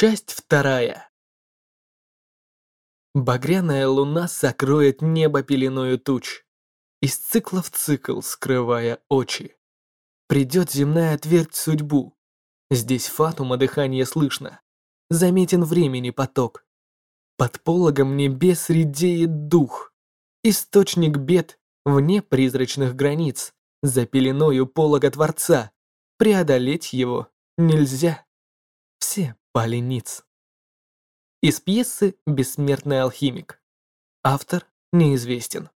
Часть вторая. Багряная луна сокроет небо пеленою туч, из цикла в цикл скрывая очи. Придет земная твердь судьбу, здесь фатума дыхание слышно, заметен времени поток. Под пологом небес редеет дух, источник бед вне призрачных границ, за пеленою полога Творца, преодолеть его нельзя. Пали ниц. Из пьесы «Бессмертный алхимик». Автор неизвестен.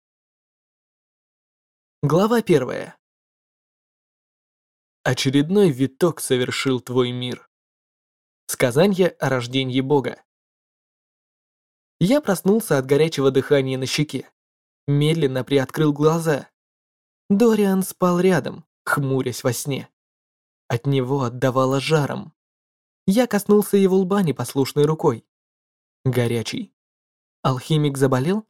Глава первая. Очередной виток совершил твой мир. Сказанье о рождении Бога. Я проснулся от горячего дыхания на щеке. Медленно приоткрыл глаза. Дориан спал рядом, хмурясь во сне. От него отдавало жаром. Я коснулся его лба непослушной рукой. Горячий. Алхимик заболел?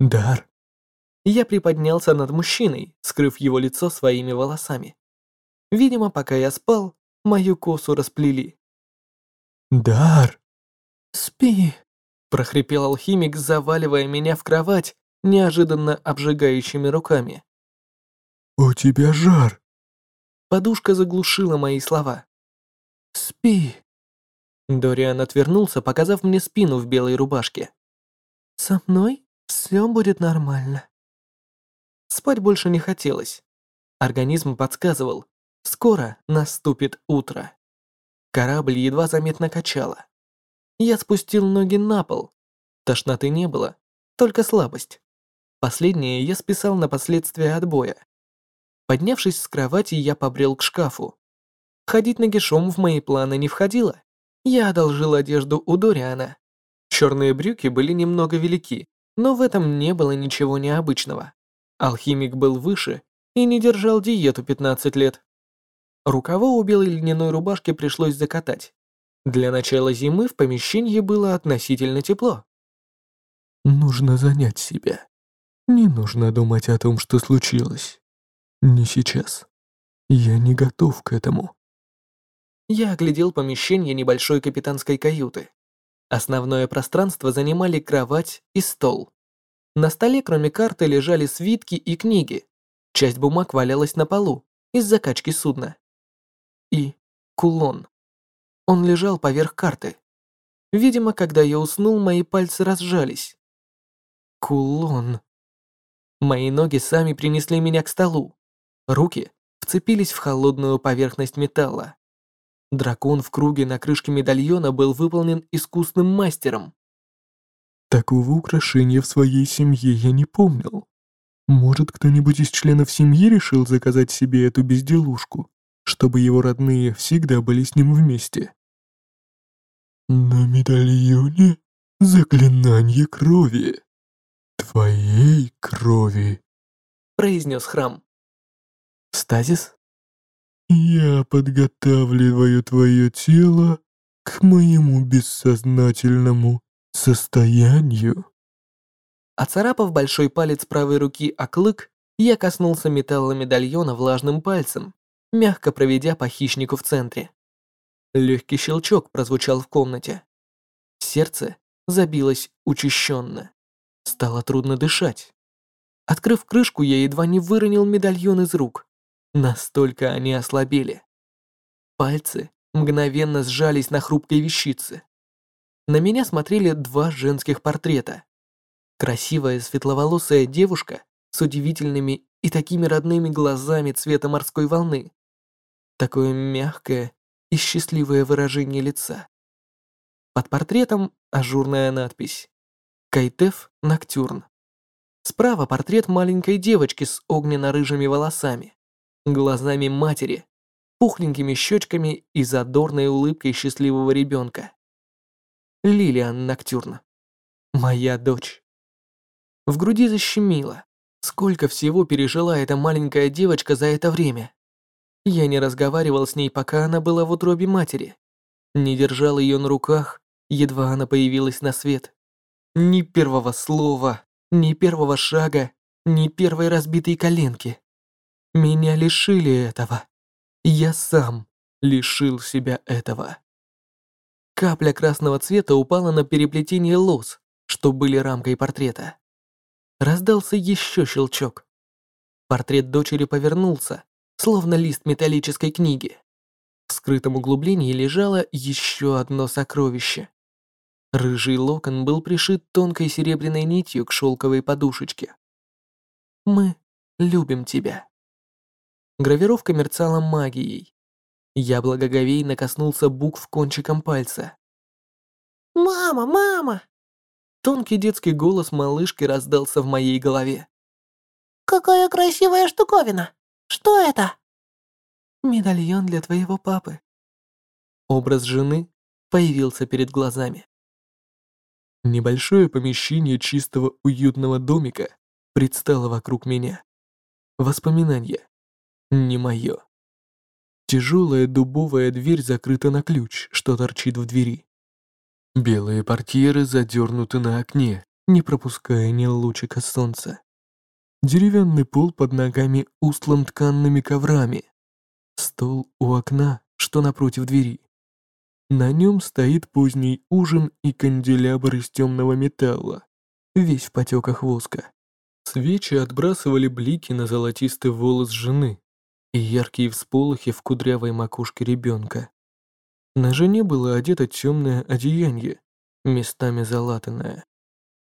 Дар. Я приподнялся над мужчиной, скрыв его лицо своими волосами. Видимо, пока я спал, мою косу расплели. Дар. «Спи», — прохрипел алхимик, заваливая меня в кровать неожиданно обжигающими руками. «У тебя жар». Подушка заглушила мои слова. «Спи». Дориан отвернулся, показав мне спину в белой рубашке. «Со мной все будет нормально». Спать больше не хотелось. Организм подсказывал, скоро наступит утро. Корабль едва заметно качало. Я спустил ноги на пол. Тошноты не было, только слабость. Последнее я списал на последствия отбоя. Поднявшись с кровати, я побрел к шкафу. Ходить нагишом в мои планы не входило. Я одолжил одежду у Дориана. Черные брюки были немного велики, но в этом не было ничего необычного. Алхимик был выше и не держал диету 15 лет. Рукава у белой льняной рубашки пришлось закатать. Для начала зимы в помещении было относительно тепло. Нужно занять себя. Не нужно думать о том, что случилось. Не сейчас. Я не готов к этому. Я оглядел помещение небольшой капитанской каюты. Основное пространство занимали кровать и стол. На столе, кроме карты, лежали свитки и книги. Часть бумаг валялась на полу из закачки судна. И кулон. Он лежал поверх карты. Видимо, когда я уснул, мои пальцы разжались. Кулон. Мои ноги сами принесли меня к столу. Руки вцепились в холодную поверхность металла. Дракон в круге на крышке медальона был выполнен искусным мастером. Такого украшения в своей семье я не помнил. Может, кто-нибудь из членов семьи решил заказать себе эту безделушку, чтобы его родные всегда были с ним вместе? На медальоне заклинание крови. Твоей крови, произнес храм. Стазис? Я подготавливаю твое тело к моему бессознательному состоянию. Оцарапав большой палец правой руки о клык, я коснулся металла медальона влажным пальцем, мягко проведя по хищнику в центре. Легкий щелчок прозвучал в комнате. Сердце забилось учащенно. Стало трудно дышать. Открыв крышку, я едва не выронил медальон из рук. Настолько они ослабели. Пальцы мгновенно сжались на хрупкой вещице. На меня смотрели два женских портрета. Красивая светловолосая девушка с удивительными и такими родными глазами цвета морской волны. Такое мягкое и счастливое выражение лица. Под портретом ажурная надпись «Кайтеф Ноктюрн». Справа портрет маленькой девочки с огненно-рыжими волосами глазами матери, пухленькими щечками и задорной улыбкой счастливого ребенка. Лилиан Ноктюрн. Моя дочь. В груди защемило. Сколько всего пережила эта маленькая девочка за это время. Я не разговаривал с ней, пока она была в утробе матери. Не держал ее на руках, едва она появилась на свет. Ни первого слова, ни первого шага, ни первой разбитой коленки. Меня лишили этого. Я сам лишил себя этого. Капля красного цвета упала на переплетение лос, что были рамкой портрета. Раздался еще щелчок. Портрет дочери повернулся, словно лист металлической книги. В скрытом углублении лежало еще одно сокровище. Рыжий локон был пришит тонкой серебряной нитью к шелковой подушечке. «Мы любим тебя». Гравировка мерцала магией. Я благоговейно коснулся букв кончиком пальца. «Мама, мама!» Тонкий детский голос малышки раздался в моей голове. «Какая красивая штуковина! Что это?» «Медальон для твоего папы». Образ жены появился перед глазами. Небольшое помещение чистого уютного домика предстало вокруг меня. Воспоминания. Не мое. Тяжелая дубовая дверь закрыта на ключ, что торчит в двери. Белые портьеры задернуты на окне, не пропуская ни лучика солнца. Деревянный пол под ногами устлан тканными коврами. Стол у окна, что напротив двери. На нем стоит поздний ужин и канделябр из темного металла, весь в потеках воска. Свечи отбрасывали блики на золотистый волос жены и яркие всполохи в кудрявой макушке ребенка. На жене было одето темное одеяние, местами залатанное.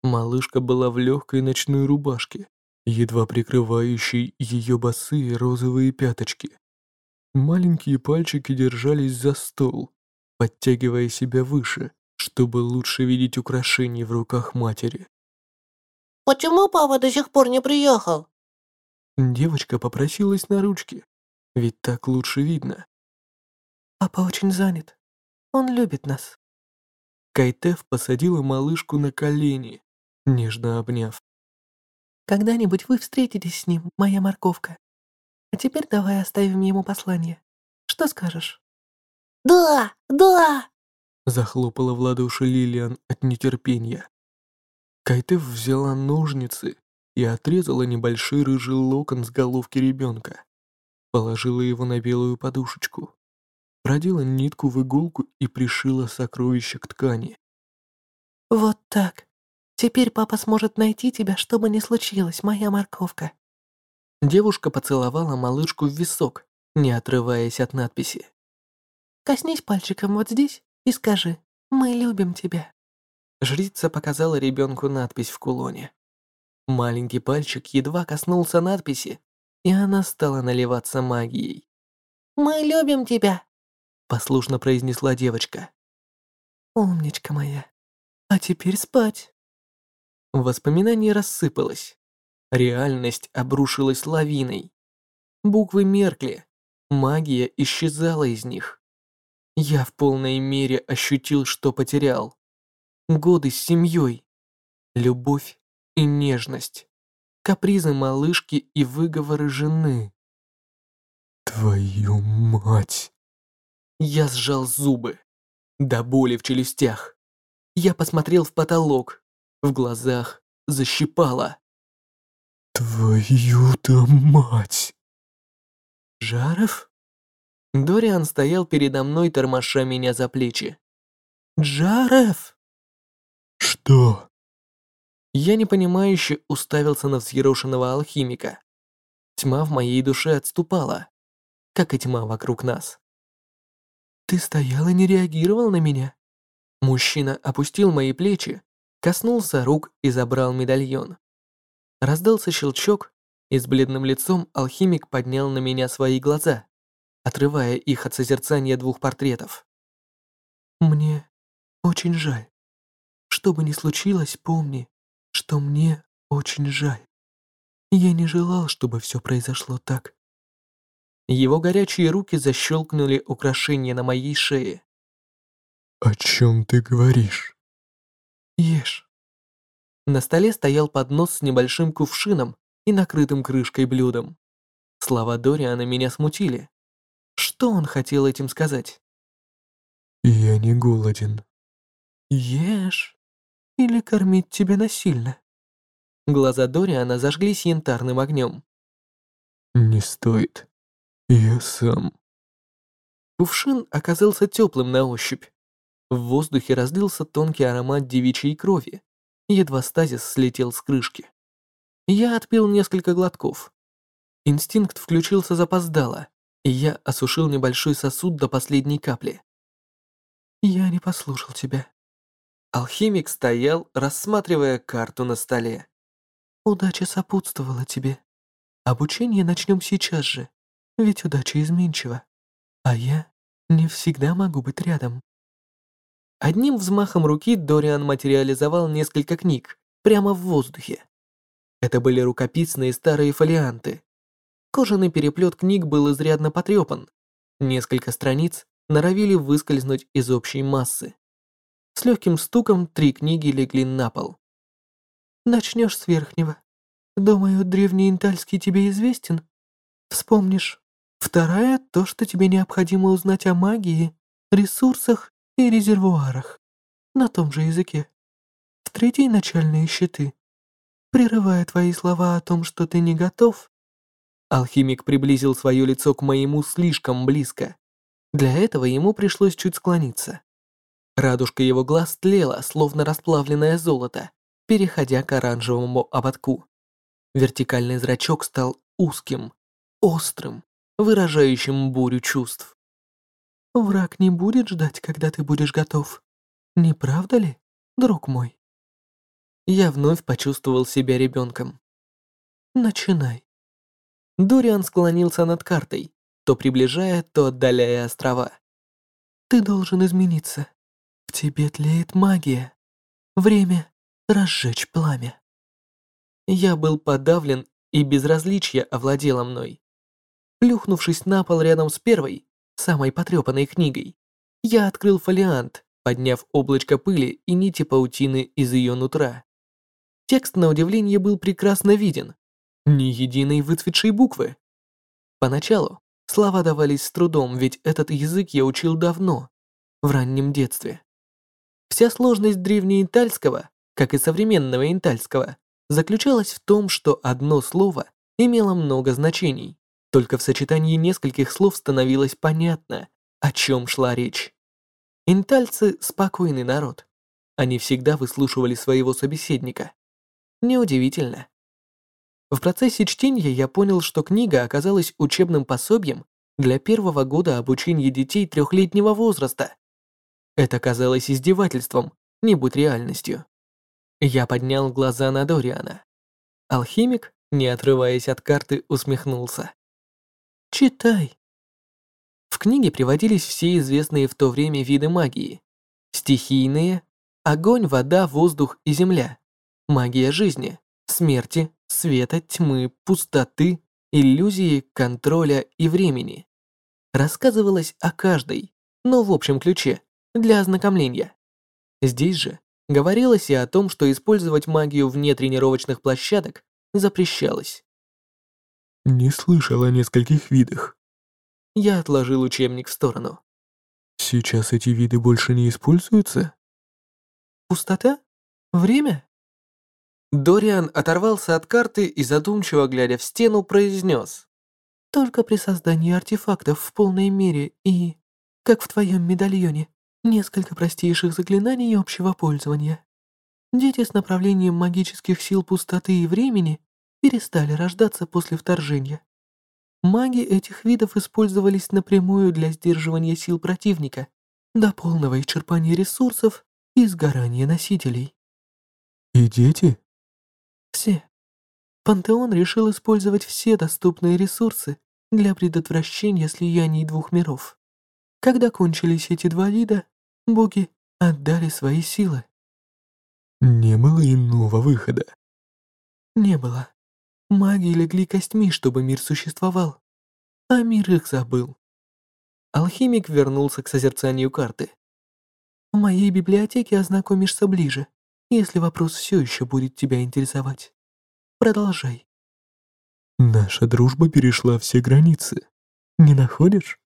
Малышка была в легкой ночной рубашке, едва прикрывающей ее босые розовые пяточки. Маленькие пальчики держались за стол, подтягивая себя выше, чтобы лучше видеть украшения в руках матери. «Почему папа до сих пор не приехал?» Девочка попросилась на ручки, ведь так лучше видно. «Папа очень занят. Он любит нас». Кайтев посадила малышку на колени, нежно обняв. «Когда-нибудь вы встретитесь с ним, моя морковка. А теперь давай оставим ему послание. Что скажешь?» «Да, да!» Захлопала в ладоши Лилиан от нетерпения. Кайтев взяла ножницы и отрезала небольшой рыжий локон с головки ребенка. Положила его на белую подушечку. Продела нитку в иголку и пришила сокровище к ткани. «Вот так. Теперь папа сможет найти тебя, что бы ни случилось, моя морковка». Девушка поцеловала малышку в висок, не отрываясь от надписи. Коснись пальчиком вот здесь и скажи «Мы любим тебя». Жрица показала ребенку надпись в кулоне. Маленький пальчик едва коснулся надписи, и она стала наливаться магией. «Мы любим тебя», — послушно произнесла девочка. «Умничка моя. А теперь спать». Воспоминание рассыпалось. Реальность обрушилась лавиной. Буквы меркли, магия исчезала из них. Я в полной мере ощутил, что потерял. Годы с семьей, любовь и нежность, капризы малышки и выговоры жены. Твою мать! Я сжал зубы, до боли в челюстях. Я посмотрел в потолок, в глазах защипало. Твою-то мать! Жаров? Дориан стоял передо мной, тормоша меня за плечи. «Джареф!» «Что?» Я непонимающе уставился на взъерошенного алхимика. Тьма в моей душе отступала, как и тьма вокруг нас. «Ты стоял и не реагировал на меня?» Мужчина опустил мои плечи, коснулся рук и забрал медальон. Раздался щелчок, и с бледным лицом алхимик поднял на меня свои глаза отрывая их от созерцания двух портретов. «Мне очень жаль. Что бы ни случилось, помни, что мне очень жаль. Я не желал, чтобы все произошло так». Его горячие руки защелкнули украшения на моей шее. «О чем ты говоришь?» «Ешь». На столе стоял поднос с небольшим кувшином и накрытым крышкой блюдом. Слова Дориана меня смутили. Что он хотел этим сказать? «Я не голоден». «Ешь. Или кормить тебя насильно?» Глаза Дориана зажглись янтарным огнем. «Не стоит. Я сам». Кувшин оказался теплым на ощупь. В воздухе разлился тонкий аромат девичьей крови. Едва стазис слетел с крышки. Я отпил несколько глотков. Инстинкт включился запоздало, и я осушил небольшой сосуд до последней капли. «Я не послушал тебя». Алхимик стоял, рассматривая карту на столе. «Удача сопутствовала тебе. Обучение начнем сейчас же, ведь удача изменчива. А я не всегда могу быть рядом». Одним взмахом руки Дориан материализовал несколько книг прямо в воздухе. Это были рукописные старые фолианты, Кожаный переплет книг был изрядно потрепан. Несколько страниц норовили выскользнуть из общей массы. С легким стуком три книги легли на пол. Начнешь с верхнего. Думаю, древний интальский тебе известен. Вспомнишь. Вторая — то, что тебе необходимо узнать о магии, ресурсах и резервуарах. На том же языке. В третьей — начальные щиты. Прерывая твои слова о том, что ты не готов, Алхимик приблизил свое лицо к моему слишком близко. Для этого ему пришлось чуть склониться. Радужка его глаз тлела, словно расплавленное золото, переходя к оранжевому ободку. Вертикальный зрачок стал узким, острым, выражающим бурю чувств. «Враг не будет ждать, когда ты будешь готов. Не правда ли, друг мой?» Я вновь почувствовал себя ребенком. «Начинай». Дориан склонился над картой, то приближая, то отдаляя острова. «Ты должен измениться. Тебе тлеет магия. Время разжечь пламя». Я был подавлен, и безразличие овладело мной. Плюхнувшись на пол рядом с первой, самой потрепанной книгой, я открыл фолиант, подняв облачко пыли и нити паутины из ее нутра. Текст, на удивление, был прекрасно виден, ни единой выцветшей буквы. Поначалу слова давались с трудом, ведь этот язык я учил давно, в раннем детстве. Вся сложность древнеинтальского, как и современного интальского, заключалась в том, что одно слово имело много значений. Только в сочетании нескольких слов становилось понятно, о чем шла речь. Интальцы – спокойный народ. Они всегда выслушивали своего собеседника. Неудивительно, в процессе чтения я понял, что книга оказалась учебным пособием для первого года обучения детей трехлетнего возраста. Это казалось издевательством, не будь реальностью. Я поднял глаза на Дориана. Алхимик, не отрываясь от карты, усмехнулся. «Читай». В книге приводились все известные в то время виды магии. Стихийные, огонь, вода, воздух и земля, магия жизни, смерти, света, тьмы, пустоты, иллюзии, контроля и времени. Рассказывалось о каждой, но в общем ключе, для ознакомления. Здесь же говорилось и о том, что использовать магию вне тренировочных площадок запрещалось. Не слышал о нескольких видах. Я отложил учебник в сторону. Сейчас эти виды больше не используются? Пустота? Время? Дориан оторвался от карты и задумчиво глядя в стену произнес. «Только при создании артефактов в полной мере и, как в твоем медальоне, несколько простейших заклинаний общего пользования. Дети с направлением магических сил пустоты и времени перестали рождаться после вторжения. Маги этих видов использовались напрямую для сдерживания сил противника, до полного исчерпания ресурсов и сгорания носителей. «И дети?» Все. Пантеон решил использовать все доступные ресурсы для предотвращения слияний двух миров. Когда кончились эти два вида, боги отдали свои силы. Не было иного выхода. Не было. Маги легли костьми, чтобы мир существовал. А мир их забыл. Алхимик вернулся к созерцанию карты. В моей библиотеке ознакомишься ближе если вопрос все еще будет тебя интересовать. Продолжай. Наша дружба перешла все границы. Не находишь?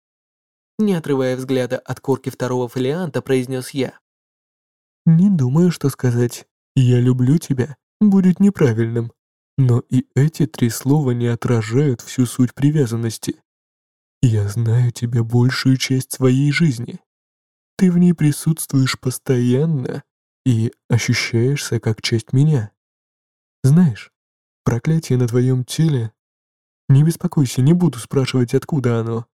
Не отрывая взгляда от корки второго фолианта, произнес я. Не думаю, что сказать «я люблю тебя» будет неправильным. Но и эти три слова не отражают всю суть привязанности. Я знаю тебя большую часть своей жизни. Ты в ней присутствуешь постоянно и ощущаешься как часть меня. Знаешь, проклятие на твоем теле... Не беспокойся, не буду спрашивать, откуда оно.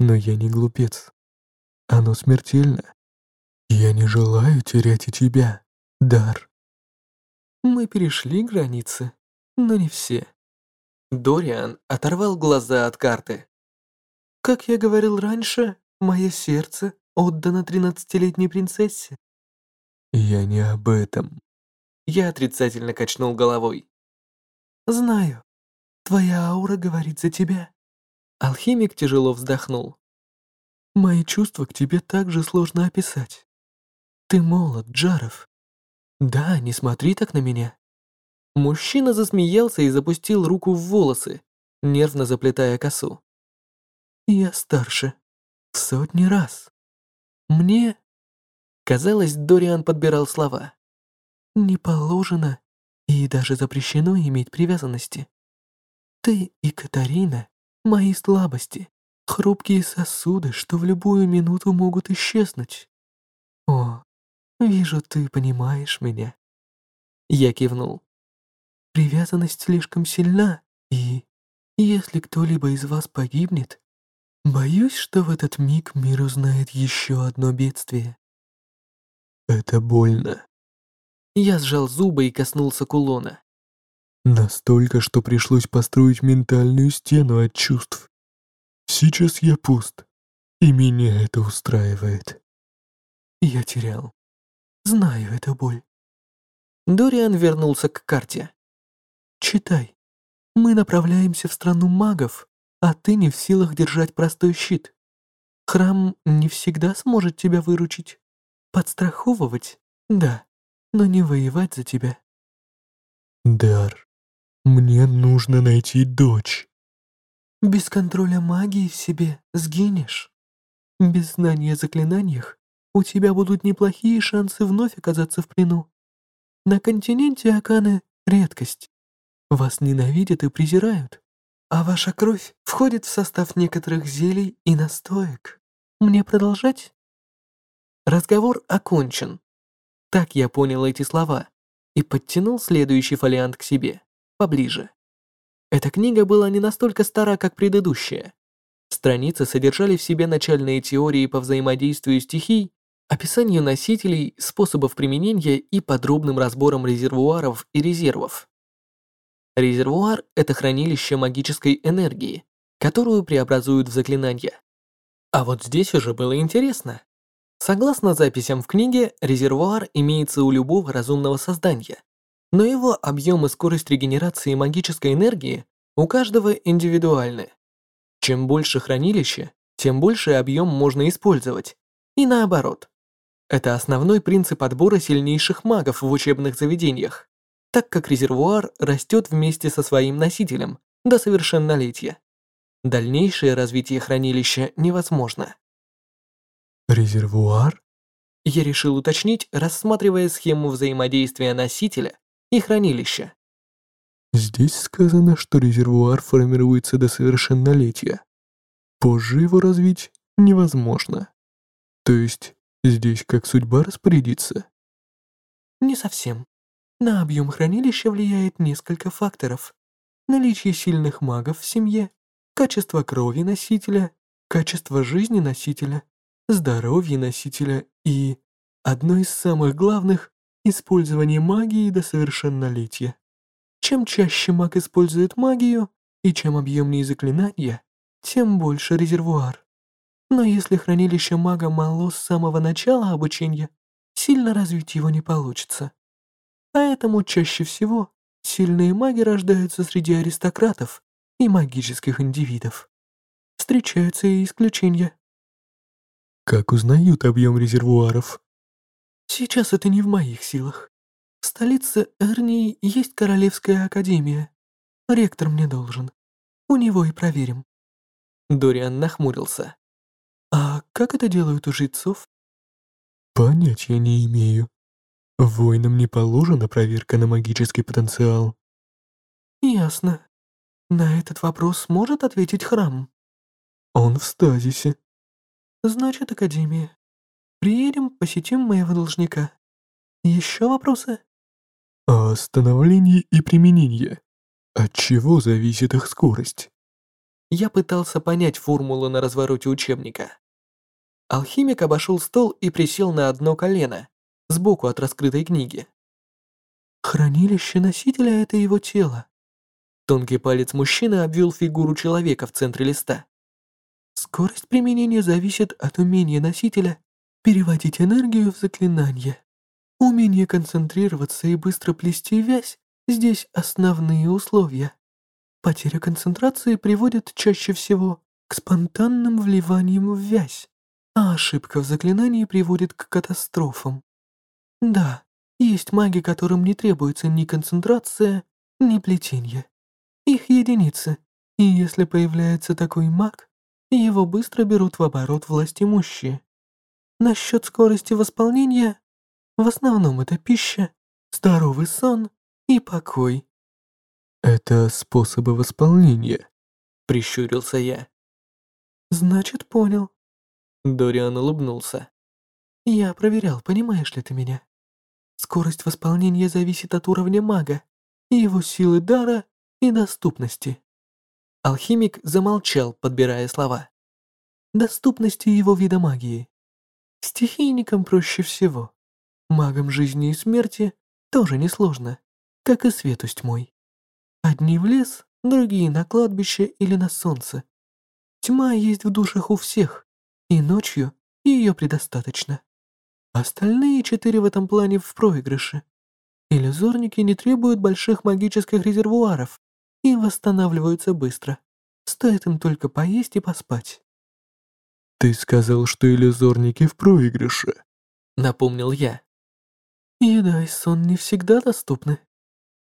Но я не глупец. Оно смертельно. Я не желаю терять и тебя, Дар. Мы перешли границы, но не все. Дориан оторвал глаза от карты. Как я говорил раньше, мое сердце отдано тринадцатилетней принцессе. Я не об этом. Я отрицательно качнул головой. Знаю. Твоя аура говорит за тебя. Алхимик тяжело вздохнул. Мои чувства к тебе также сложно описать. Ты молод, Джаров. Да, не смотри так на меня. Мужчина засмеялся и запустил руку в волосы, нервно заплетая косу. Я старше. В сотни раз. Мне... Казалось, Дориан подбирал слова. Не положено и даже запрещено иметь привязанности. Ты и Катарина — мои слабости, хрупкие сосуды, что в любую минуту могут исчезнуть. О, вижу, ты понимаешь меня. Я кивнул. Привязанность слишком сильна, и если кто-либо из вас погибнет, боюсь, что в этот миг мир узнает еще одно бедствие. Это больно. Я сжал зубы и коснулся кулона. Настолько, что пришлось построить ментальную стену от чувств. Сейчас я пуст, и меня это устраивает. Я терял. Знаю эту боль. Дориан вернулся к карте. Читай. Мы направляемся в страну магов, а ты не в силах держать простой щит. Храм не всегда сможет тебя выручить. Подстраховывать, да, но не воевать за тебя. Дар, мне нужно найти дочь. Без контроля магии в себе сгинешь. Без знания о заклинаниях у тебя будут неплохие шансы вновь оказаться в плену. На континенте Аканы — редкость. Вас ненавидят и презирают, а ваша кровь входит в состав некоторых зелий и настоек. Мне продолжать? Разговор окончен. Так я понял эти слова и подтянул следующий фолиант к себе, поближе. Эта книга была не настолько стара, как предыдущая. Страницы содержали в себе начальные теории по взаимодействию стихий, описанию носителей, способов применения и подробным разбором резервуаров и резервов. Резервуар — это хранилище магической энергии, которую преобразуют в заклинания. А вот здесь уже было интересно. Согласно записям в книге, резервуар имеется у любого разумного создания, но его объем и скорость регенерации магической энергии у каждого индивидуальны. Чем больше хранилище, тем больше объем можно использовать. И наоборот. Это основной принцип отбора сильнейших магов в учебных заведениях, так как резервуар растет вместе со своим носителем до совершеннолетия. Дальнейшее развитие хранилища невозможно. Резервуар? Я решил уточнить, рассматривая схему взаимодействия носителя и хранилища. Здесь сказано, что резервуар формируется до совершеннолетия. Позже его развить невозможно. То есть здесь как судьба распорядится? Не совсем. На объем хранилища влияет несколько факторов. Наличие сильных магов в семье, качество крови носителя, качество жизни носителя, здоровье носителя и, одно из самых главных, Использование магии до совершеннолетия. Чем чаще маг использует магию, и чем объемнее заклинания, тем больше резервуар. Но если хранилище мага мало с самого начала обучения, сильно развить его не получится. Поэтому чаще всего сильные маги рождаются среди аристократов и магических индивидов. Встречаются и исключения. Как узнают объем резервуаров? Сейчас это не в моих силах. В столице Эрнии есть Королевская Академия. Ректор мне должен. У него и проверим. Дориан нахмурился. А как это делают у жрецов? Понятия не имею. Воинам не положена проверка на магический потенциал. Ясно. На этот вопрос может ответить храм. Он в стазисе. Значит, Академия. Приедем, посетим моего должника. Еще вопросы? А становление и применение. От чего зависит их скорость? Я пытался понять формулу на развороте учебника. Алхимик обошел стол и присел на одно колено, сбоку от раскрытой книги. Хранилище носителя — это его тело. Тонкий палец мужчины обвел фигуру человека в центре листа. Скорость применения зависит от умения носителя переводить энергию в заклинание. Умение концентрироваться и быстро плести вязь – здесь основные условия. Потеря концентрации приводит чаще всего к спонтанным вливаниям в вязь, а ошибка в заклинании приводит к катастрофам. Да, есть маги, которым не требуется ни концентрация, ни плетение. Их единицы, и если появляется такой маг, его быстро берут в оборот властимущие. Насчет скорости восполнения, в основном это пища, здоровый сон и покой. «Это способы восполнения», — прищурился я. «Значит, понял». Дориан улыбнулся. «Я проверял, понимаешь ли ты меня? Скорость восполнения зависит от уровня мага, его силы дара и доступности. Алхимик замолчал, подбирая слова. Доступности его вида магии. Стихийникам проще всего. Магам жизни и смерти тоже несложно, как и свету с тьмой. Одни в лес, другие на кладбище или на солнце. Тьма есть в душах у всех, и ночью ее предостаточно. Остальные четыре в этом плане в проигрыше. Иллюзорники не требуют больших магических резервуаров, и восстанавливаются быстро. Стоит им только поесть и поспать. «Ты сказал, что иллюзорники в проигрыше», — напомнил я. «Еда и сон не всегда доступны».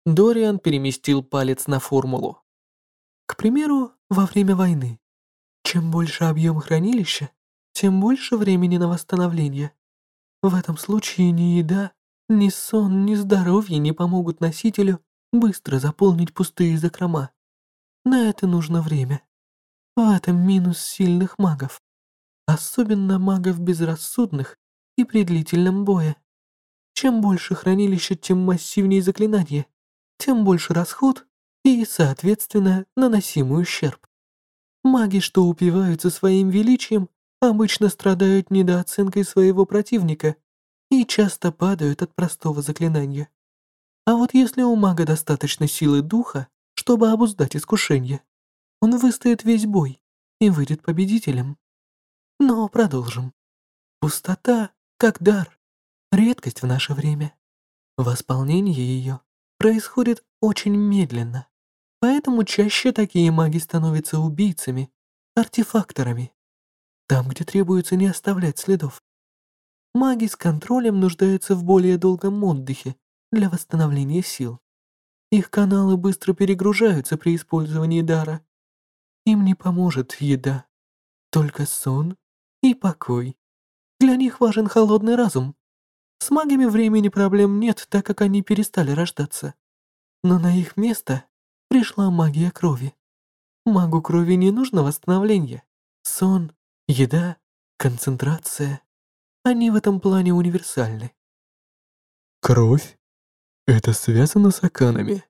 Дориан переместил палец на формулу. К примеру, во время войны. Чем больше объем хранилища, тем больше времени на восстановление. В этом случае ни еда, ни сон, ни здоровье не помогут носителю быстро заполнить пустые закрома. На это нужно время. В этом минус сильных магов. Особенно магов безрассудных и при длительном бое. Чем больше хранилища, тем массивнее заклинание, тем больше расход и, соответственно, наносимый ущерб. Маги, что упиваются своим величием, обычно страдают недооценкой своего противника и часто падают от простого заклинания. А вот если у мага достаточно силы духа, чтобы обуздать искушение, он выстоит весь бой и выйдет победителем. Но продолжим. Пустота, как дар, редкость в наше время. Восполнение ее происходит очень медленно, поэтому чаще такие маги становятся убийцами, артефакторами. Там, где требуется не оставлять следов. Маги с контролем нуждаются в более долгом отдыхе, для восстановления сил. Их каналы быстро перегружаются при использовании дара. Им не поможет еда, только сон и покой. Для них важен холодный разум. С магами времени проблем нет, так как они перестали рождаться. Но на их место пришла магия крови. Магу крови не нужно восстановление. Сон, еда, концентрация. Они в этом плане универсальны. Кровь? Это связано с аканами.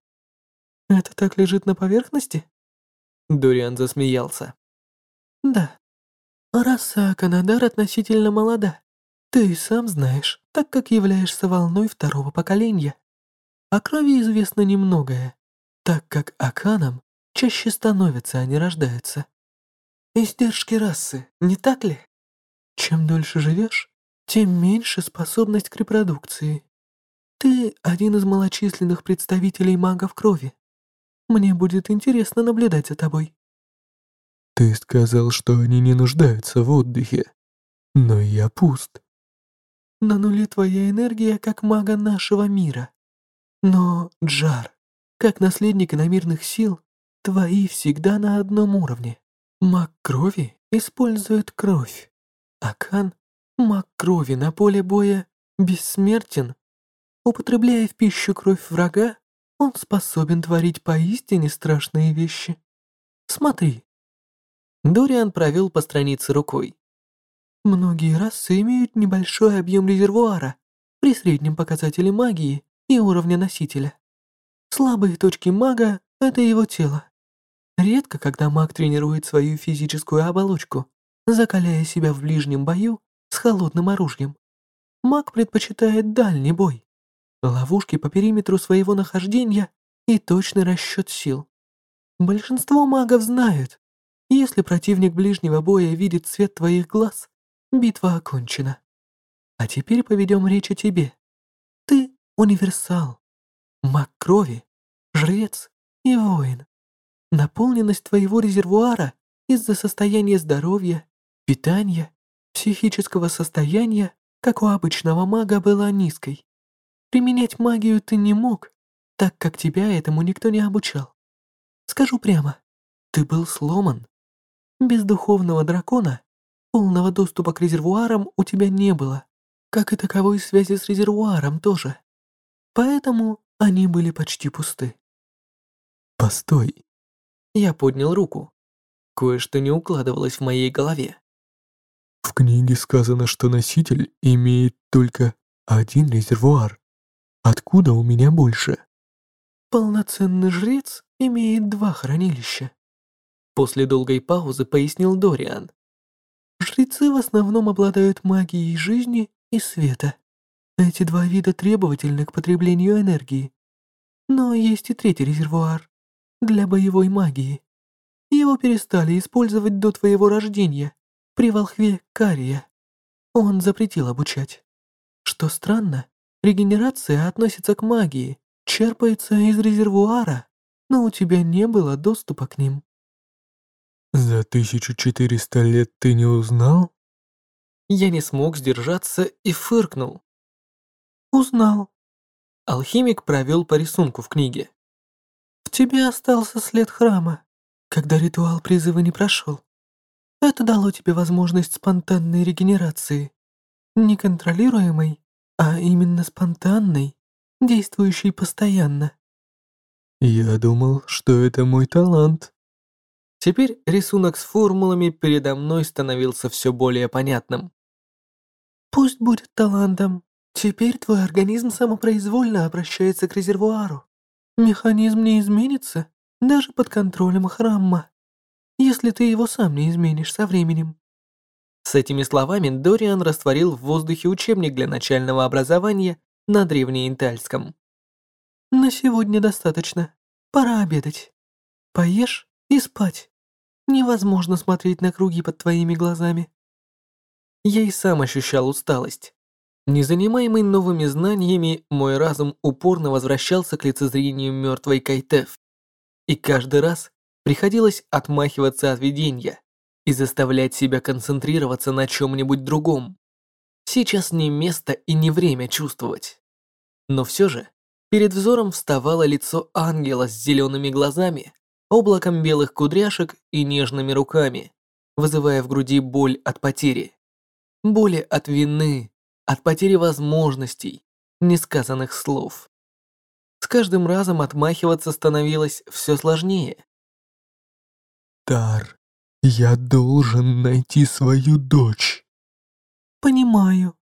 Это так лежит на поверхности? Дориан засмеялся. Да. Раса Аканадар относительно молода. Ты и сам знаешь, так как являешься волной второго поколения. О крови известно немногое, так как Аканам чаще становятся, а не рождаются. Издержки расы, не так ли? Чем дольше живешь, тем меньше способность к репродукции. Ты один из малочисленных представителей магов крови. Мне будет интересно наблюдать за тобой. Ты сказал, что они не нуждаются в отдыхе. Но я пуст. На нуле твоя энергия, как мага нашего мира. Но, Джар, как наследник иномирных сил, твои всегда на одном уровне. Маг крови использует кровь. Акан, маг крови на поле боя, бессмертен Употребляя в пищу кровь врага, он способен творить поистине страшные вещи. Смотри. Дориан провел по странице рукой. Многие расы имеют небольшой объем резервуара при среднем показателе магии и уровня носителя. Слабые точки мага — это его тело. Редко, когда маг тренирует свою физическую оболочку, закаляя себя в ближнем бою с холодным оружием. Маг предпочитает дальний бой, ловушки по периметру своего нахождения и точный расчет сил. Большинство магов знают, если противник ближнего боя видит цвет твоих глаз, битва окончена. А теперь поведем речь о тебе. Ты универсал, маг крови, жрец и воин. Наполненность твоего резервуара из-за состояния здоровья, питания, психического состояния, как у обычного мага, была низкой. Применять магию ты не мог, так как тебя этому никто не обучал. Скажу прямо, ты был сломан. Без духовного дракона полного доступа к резервуарам у тебя не было, как и таковой связи с резервуаром тоже. Поэтому они были почти пусты. Постой. Я поднял руку. Кое-что не укладывалось в моей голове. В книге сказано, что носитель имеет только один резервуар. Откуда у меня больше? Полноценный жрец имеет два хранилища. После долгой паузы пояснил Дориан. Жрецы в основном обладают магией жизни и света. Эти два вида требовательны к потреблению энергии. Но есть и третий резервуар для боевой магии. Его перестали использовать до твоего рождения при волхве Кария. Он запретил обучать. Что странно, регенерация относится к магии, черпается из резервуара, но у тебя не было доступа к ним. За 1400 лет ты не узнал? Я не смог сдержаться и фыркнул. Узнал. Алхимик провел по рисунку в книге. В тебе остался след храма, когда ритуал призыва не прошел. Это дало тебе возможность спонтанной регенерации. Неконтролируемой, а именно спонтанной, действующей постоянно. Я думал, что это мой талант. Теперь рисунок с формулами передо мной становился все более понятным. Пусть будет талантом. Теперь твой организм самопроизвольно обращается к резервуару. Механизм не изменится, даже под контролем храма, если ты его сам не изменишь со временем. С этими словами Дориан растворил в воздухе учебник для начального образования на древнеинтальском. На сегодня достаточно. Пора обедать. Поешь и спать. Невозможно смотреть на круги под твоими глазами. Я и сам ощущал усталость. Незанимаемый новыми знаниями, мой разум упорно возвращался к лицезрению мертвой Кайтеф. И каждый раз приходилось отмахиваться от видения и заставлять себя концентрироваться на чем-нибудь другом. Сейчас не место и не время чувствовать. Но все же, перед взором вставало лицо ангела с зелеными глазами, облаком белых кудряшек и нежными руками, вызывая в груди боль от потери. Боли от вины, от потери возможностей, несказанных слов. С каждым разом отмахиваться становилось все сложнее. Тар, я должен найти свою дочь. Понимаю.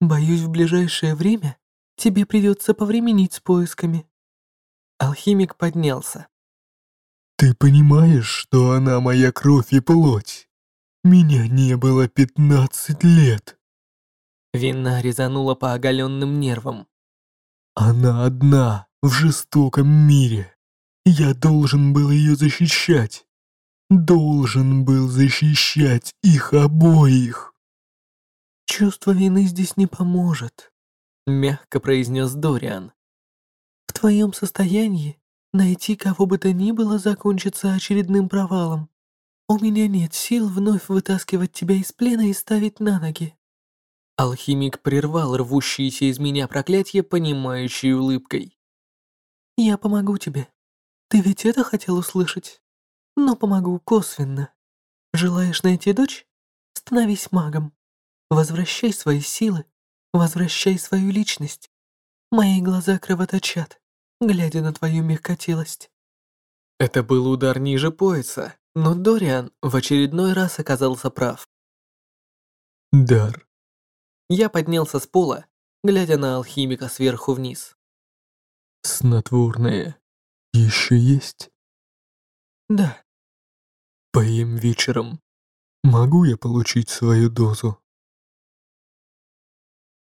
Боюсь, в ближайшее время тебе придется повременить с поисками. Алхимик поднялся. Ты понимаешь, что она моя кровь и плоть? Меня не было пятнадцать лет. Вина резанула по оголенным нервам. Она одна в жестоком мире. Я должен был ее защищать. Должен был защищать их обоих. Чувство вины здесь не поможет, мягко произнес Дориан. В твоем состоянии найти кого бы то ни было закончится очередным провалом. У меня нет сил вновь вытаскивать тебя из плена и ставить на ноги. Алхимик прервал рвущиеся из меня проклятие, понимающей улыбкой. «Я помогу тебе. Ты ведь это хотел услышать? Но помогу косвенно. Желаешь найти дочь? Становись магом. Возвращай свои силы, возвращай свою личность. Мои глаза кровоточат, глядя на твою мягкотелость». Это был удар ниже пояса, но Дориан в очередной раз оказался прав. Дар. Я поднялся с пола, глядя на алхимика сверху вниз. Снотворное. Еще есть? Да. Поем вечером. Могу я получить свою дозу?